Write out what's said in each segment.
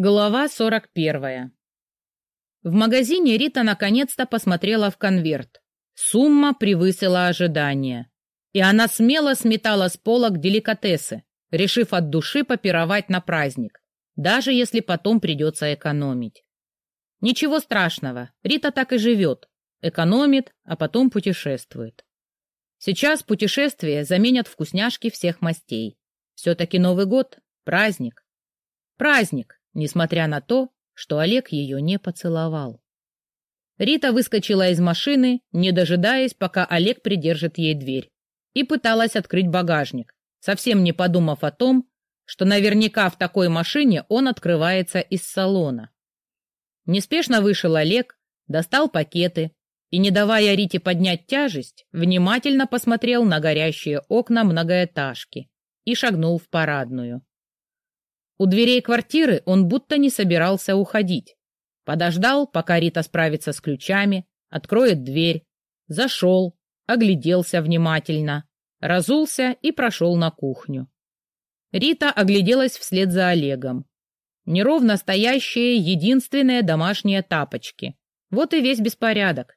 Глава 41. В магазине Рита наконец-то посмотрела в конверт. Сумма превысила ожидания. И она смело сметала с полок деликатесы, решив от души попировать на праздник, даже если потом придется экономить. Ничего страшного, Рита так и живет. Экономит, а потом путешествует. Сейчас путешествия заменят вкусняшки всех мастей. Все-таки Новый год — праздник. Праздник, несмотря на то, что Олег ее не поцеловал. Рита выскочила из машины, не дожидаясь, пока Олег придержит ей дверь, и пыталась открыть багажник, совсем не подумав о том, что наверняка в такой машине он открывается из салона. Неспешно вышел Олег, достал пакеты и, не давая Рите поднять тяжесть, внимательно посмотрел на горящие окна многоэтажки и шагнул в парадную. У дверей квартиры он будто не собирался уходить. Подождал, пока Рита справится с ключами, откроет дверь, зашел, огляделся внимательно, разулся и прошел на кухню. Рита огляделась вслед за Олегом. Неровно стоящие единственные домашние тапочки. Вот и весь беспорядок.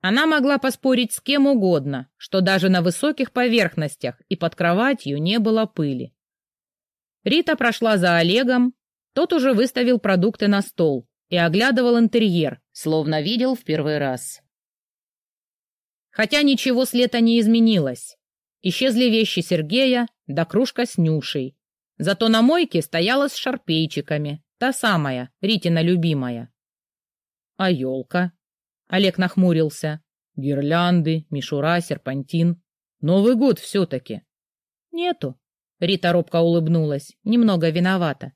Она могла поспорить с кем угодно, что даже на высоких поверхностях и под кроватью не было пыли. Рита прошла за Олегом, тот уже выставил продукты на стол и оглядывал интерьер, словно видел в первый раз. Хотя ничего с лета не изменилось. Исчезли вещи Сергея, да кружка с Нюшей. Зато на мойке стояла с шарпейчиками, та самая, Ритина любимая. А елка? Олег нахмурился. Гирлянды, мишура, серпантин. Новый год все-таки. Нету, Рита робко улыбнулась, немного виновата.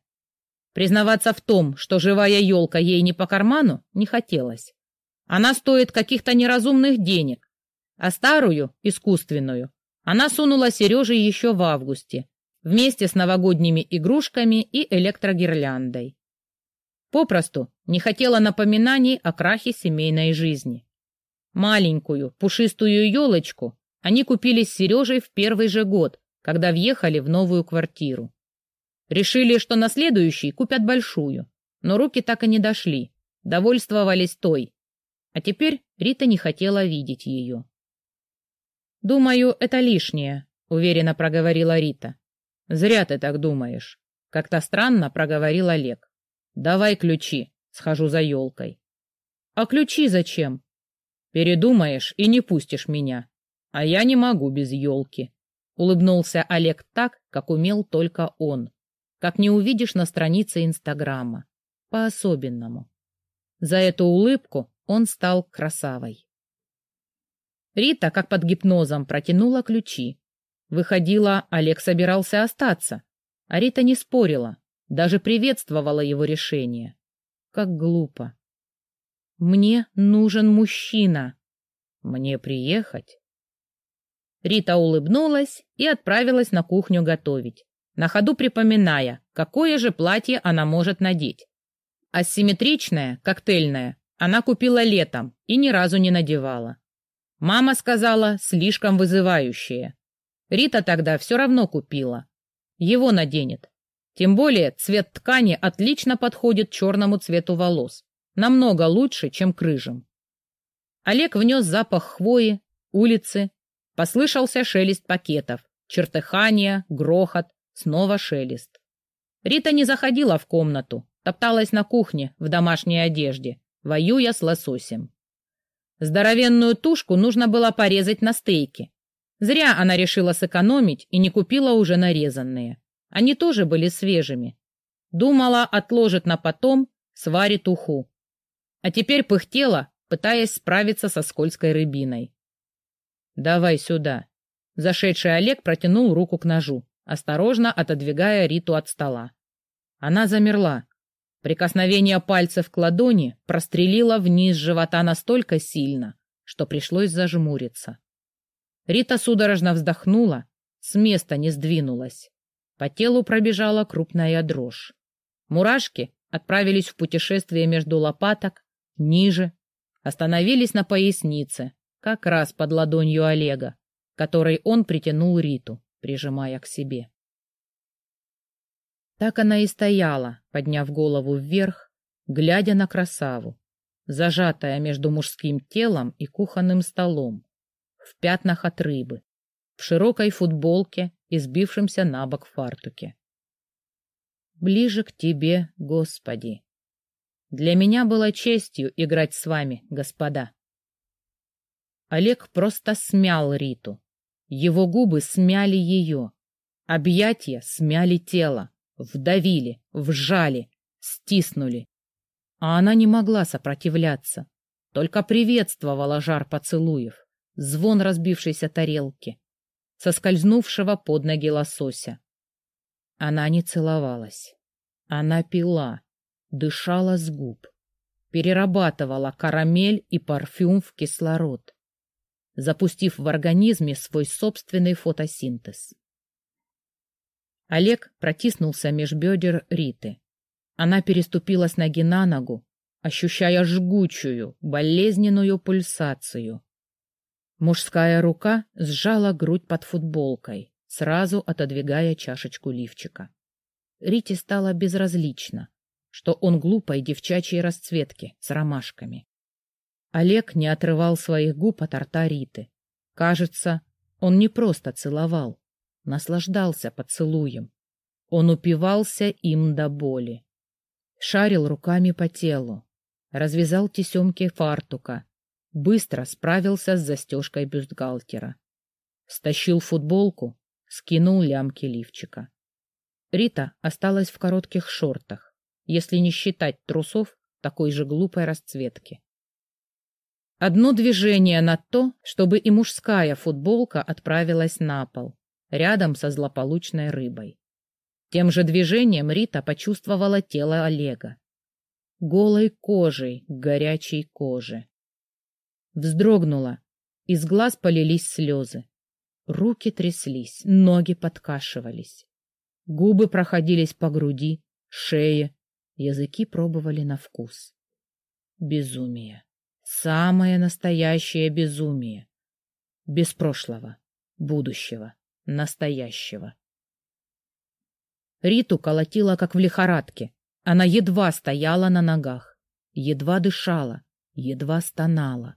Признаваться в том, что живая елка ей не по карману, не хотелось. Она стоит каких-то неразумных денег, а старую, искусственную, она сунула Сереже еще в августе, вместе с новогодними игрушками и электрогирляндой. Попросту не хотела напоминаний о крахе семейной жизни. Маленькую, пушистую елочку они купили с Сережей в первый же год, когда въехали в новую квартиру. Решили, что на следующий купят большую, но руки так и не дошли, довольствовались той. А теперь Рита не хотела видеть ее. «Думаю, это лишнее», — уверенно проговорила Рита. «Зря ты так думаешь», — как-то странно проговорил Олег. «Давай ключи, схожу за елкой». «А ключи зачем?» «Передумаешь и не пустишь меня, а я не могу без елки», Улыбнулся Олег так, как умел только он. Как не увидишь на странице Инстаграма. По-особенному. За эту улыбку он стал красавой. Рита, как под гипнозом, протянула ключи. Выходила, Олег собирался остаться. А Рита не спорила, даже приветствовала его решение. Как глупо. «Мне нужен мужчина». «Мне приехать?» Рита улыбнулась и отправилась на кухню готовить, на ходу припоминая, какое же платье она может надеть. Асимметричное, коктейльное, она купила летом и ни разу не надевала. Мама сказала, слишком вызывающее. Рита тогда все равно купила. Его наденет. Тем более цвет ткани отлично подходит черному цвету волос. Намного лучше, чем к рыжим. Олег внес запах хвои, улицы Послышался шелест пакетов, чертыхание, грохот, снова шелест. Рита не заходила в комнату, топталась на кухне в домашней одежде, воюя с лососем. Здоровенную тушку нужно было порезать на стейки. Зря она решила сэкономить и не купила уже нарезанные. Они тоже были свежими. Думала, отложит на потом, сварит уху. А теперь пыхтела, пытаясь справиться со скользкой рыбиной. «Давай сюда». Зашедший Олег протянул руку к ножу, осторожно отодвигая Риту от стола. Она замерла. Прикосновение пальцев к ладони прострелило вниз живота настолько сильно, что пришлось зажмуриться. Рита судорожно вздохнула, с места не сдвинулась. По телу пробежала крупная дрожь. Мурашки отправились в путешествие между лопаток, ниже, остановились на пояснице, как раз под ладонью Олега, которой он притянул Риту, прижимая к себе. Так она и стояла, подняв голову вверх, глядя на красаву, зажатая между мужским телом и кухонным столом, в пятнах от рыбы, в широкой футболке и сбившемся на бок фартуке. «Ближе к тебе, Господи!» Для меня было честью играть с вами, господа. Олег просто смял Риту. Его губы смяли ее. Объятия смяли тело, вдавили, вжали, стиснули. А она не могла сопротивляться, только приветствовала жар поцелуев, звон разбившейся тарелки, соскользнувшего под ноги лосося. Она не целовалась. Она пила, дышала с губ, перерабатывала карамель и парфюм в кислород, запустив в организме свой собственный фотосинтез. Олег протиснулся меж бедер Риты. Она переступила с ноги на ногу, ощущая жгучую, болезненную пульсацию. Мужская рука сжала грудь под футболкой, сразу отодвигая чашечку лифчика. Рите стало безразлично, что он глупой девчачьей расцветки с ромашками. Олег не отрывал своих губ от рта Риты. Кажется, он не просто целовал, наслаждался поцелуем. Он упивался им до боли. Шарил руками по телу, развязал тесемки фартука, быстро справился с застежкой бюстгальтера. Стащил футболку, скинул лямки лифчика. Рита осталась в коротких шортах если не считать трусов такой же глупой расцветки. Одно движение на то, чтобы и мужская футболка отправилась на пол, рядом со злополучной рыбой. Тем же движением Рита почувствовала тело Олега. Голой кожей горячей коже. Вздрогнула, из глаз полились слезы. Руки тряслись, ноги подкашивались. Губы проходились по груди, шее, Языки пробовали на вкус. Безумие. Самое настоящее безумие. Без прошлого, будущего, настоящего. Риту колотила, как в лихорадке. Она едва стояла на ногах, едва дышала, едва стонала,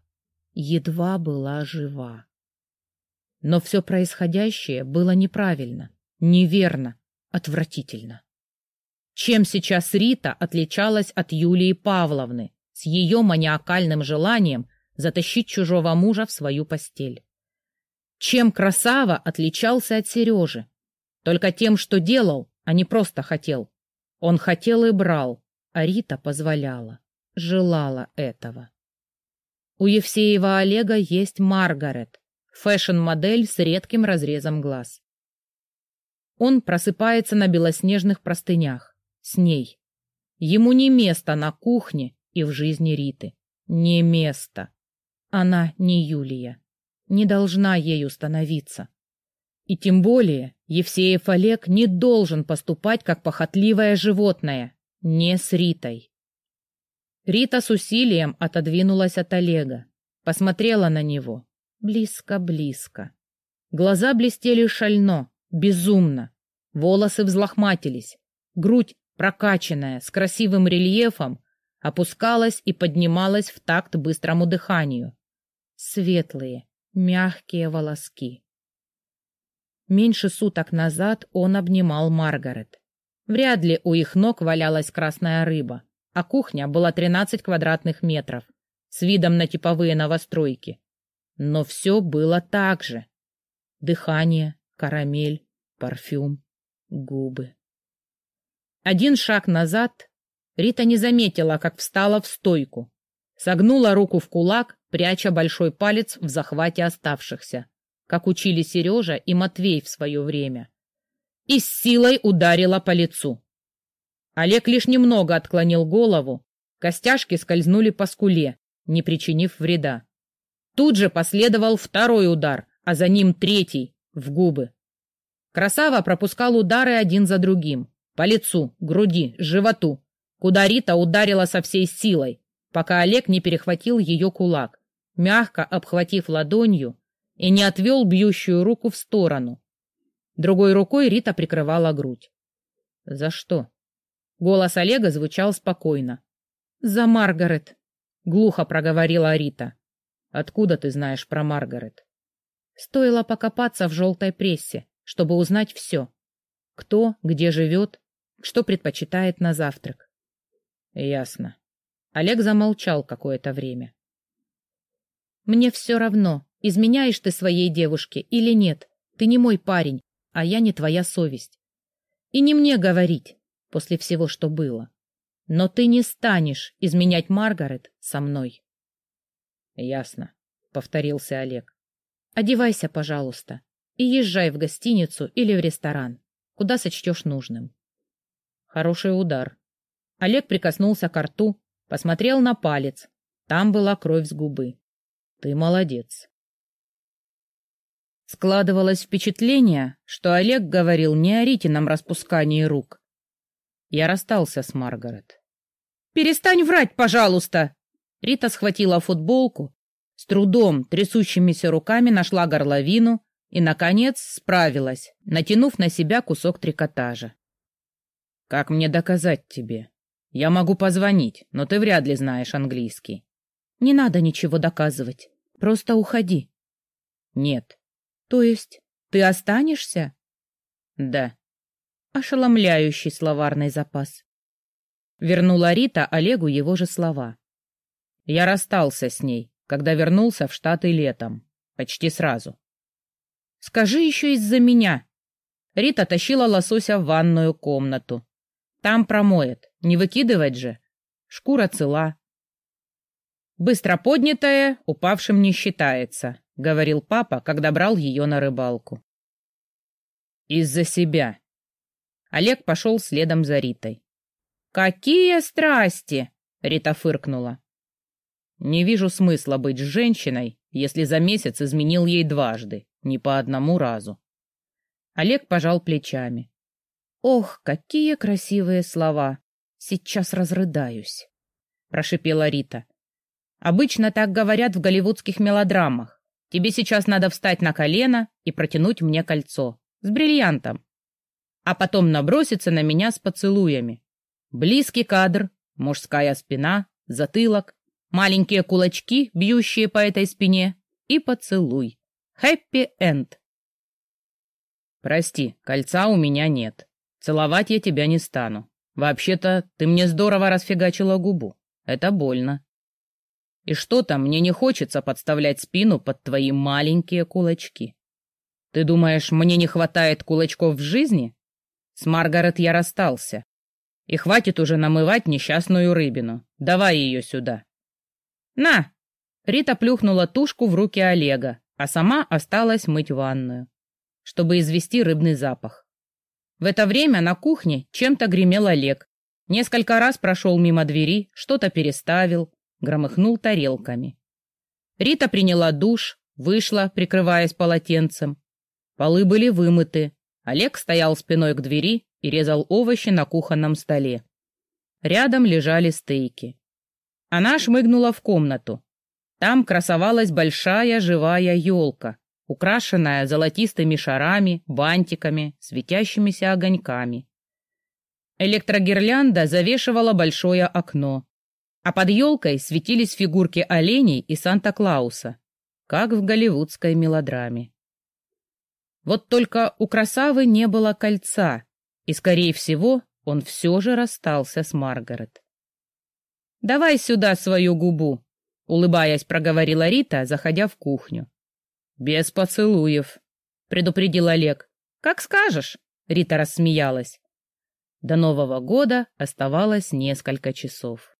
едва была жива. Но все происходящее было неправильно, неверно, отвратительно. Чем сейчас Рита отличалась от Юлии Павловны с ее маниакальным желанием затащить чужого мужа в свою постель? Чем Красава отличался от Сережи? Только тем, что делал, а не просто хотел. Он хотел и брал, а Рита позволяла, желала этого. У Евсеева Олега есть Маргарет, fashion-модель с редким разрезом глаз. Он просыпается на белоснежных простынях с ней. Ему не место на кухне и в жизни Риты. Не место. Она не Юлия. Не должна ею становиться. И тем более Евсеев Олег не должен поступать как похотливое животное. Не с Ритой. Рита с усилием отодвинулась от Олега. Посмотрела на него. Близко-близко. Глаза блестели шально, безумно. Волосы взлохматились. Грудь прокачанная, с красивым рельефом, опускалась и поднималась в такт быстрому дыханию. Светлые, мягкие волоски. Меньше суток назад он обнимал Маргарет. Вряд ли у их ног валялась красная рыба, а кухня была 13 квадратных метров, с видом на типовые новостройки. Но все было так же. Дыхание, карамель, парфюм, губы. Один шаг назад. Рита не заметила, как встала в стойку. Согнула руку в кулак, пряча большой палец в захвате оставшихся, как учили Сережа и Матвей в свое время. И с силой ударила по лицу. Олег лишь немного отклонил голову, костяшки скользнули по скуле, не причинив вреда. Тут же последовал второй удар, а за ним третий, в губы. Красава пропускал удары один за другим. По лицу, груди, животу, куда Рита ударила со всей силой, пока Олег не перехватил ее кулак, мягко обхватив ладонью и не отвел бьющую руку в сторону. Другой рукой Рита прикрывала грудь. За что? Голос Олега звучал спокойно. За Маргарет, глухо проговорила Рита. Откуда ты знаешь про Маргарет? Стоило покопаться в желтой прессе, чтобы узнать все. Кто, где живет, что предпочитает на завтрак. Ясно. Олег замолчал какое-то время. Мне все равно, изменяешь ты своей девушке или нет. Ты не мой парень, а я не твоя совесть. И не мне говорить, после всего, что было. Но ты не станешь изменять Маргарет со мной. Ясно, повторился Олег. Одевайся, пожалуйста, и езжай в гостиницу или в ресторан, куда сочтешь нужным. Хороший удар. Олег прикоснулся к рту, посмотрел на палец. Там была кровь с губы. Ты молодец. Складывалось впечатление, что Олег говорил не о Ритином распускании рук. Я расстался с Маргарет. «Перестань врать, пожалуйста!» Рита схватила футболку, с трудом, трясущимися руками нашла горловину и, наконец, справилась, натянув на себя кусок трикотажа. «Как мне доказать тебе? Я могу позвонить, но ты вряд ли знаешь английский». «Не надо ничего доказывать. Просто уходи». «Нет». «То есть ты останешься?» «Да». Ошеломляющий словарный запас. Вернула Рита Олегу его же слова. «Я расстался с ней, когда вернулся в Штаты летом. Почти сразу». «Скажи еще из-за меня». Рита тащила лосося в ванную комнату, там промоет. Не выкидывать же. Шкура цела. Быстро поднятая упавшим не считается, говорил папа, когда брал ее на рыбалку. Из-за себя. Олег пошел следом за Ритой. Какие страсти! Рита фыркнула. Не вижу смысла быть с женщиной, если за месяц изменил ей дважды, не по одному разу. Олег пожал плечами. Ох, какие красивые слова! Сейчас разрыдаюсь, прошипела Рита. Обычно так говорят в голливудских мелодрамах. Тебе сейчас надо встать на колено и протянуть мне кольцо с бриллиантом, а потом наброситься на меня с поцелуями. Близкий кадр, мужская спина, затылок, маленькие кулачки, бьющие по этой спине, и поцелуй. Хэппи-энд. Прости, кольца у меня нет. Целовать я тебя не стану. Вообще-то ты мне здорово расфигачила губу. Это больно. И что-то мне не хочется подставлять спину под твои маленькие кулачки. Ты думаешь, мне не хватает кулачков в жизни? С Маргарет я расстался. И хватит уже намывать несчастную рыбину. Давай ее сюда. На! Рита плюхнула тушку в руки Олега, а сама осталась мыть ванную, чтобы извести рыбный запах. В это время на кухне чем-то гремел Олег. Несколько раз прошел мимо двери, что-то переставил, громыхнул тарелками. Рита приняла душ, вышла, прикрываясь полотенцем. Полы были вымыты. Олег стоял спиной к двери и резал овощи на кухонном столе. Рядом лежали стейки. Она шмыгнула в комнату. Там красовалась большая живая елка, украшенная золотистыми шарами, бантиками, светящимися огоньками. Электрогирлянда завешивала большое окно, а под елкой светились фигурки оленей и Санта-Клауса, как в голливудской мелодраме. Вот только у красавы не было кольца, и, скорее всего, он все же расстался с Маргарет. «Давай сюда свою губу», — улыбаясь, проговорила Рита, заходя в кухню. «Без поцелуев», — предупредил Олег. «Как скажешь», — Рита рассмеялась. До Нового года оставалось несколько часов.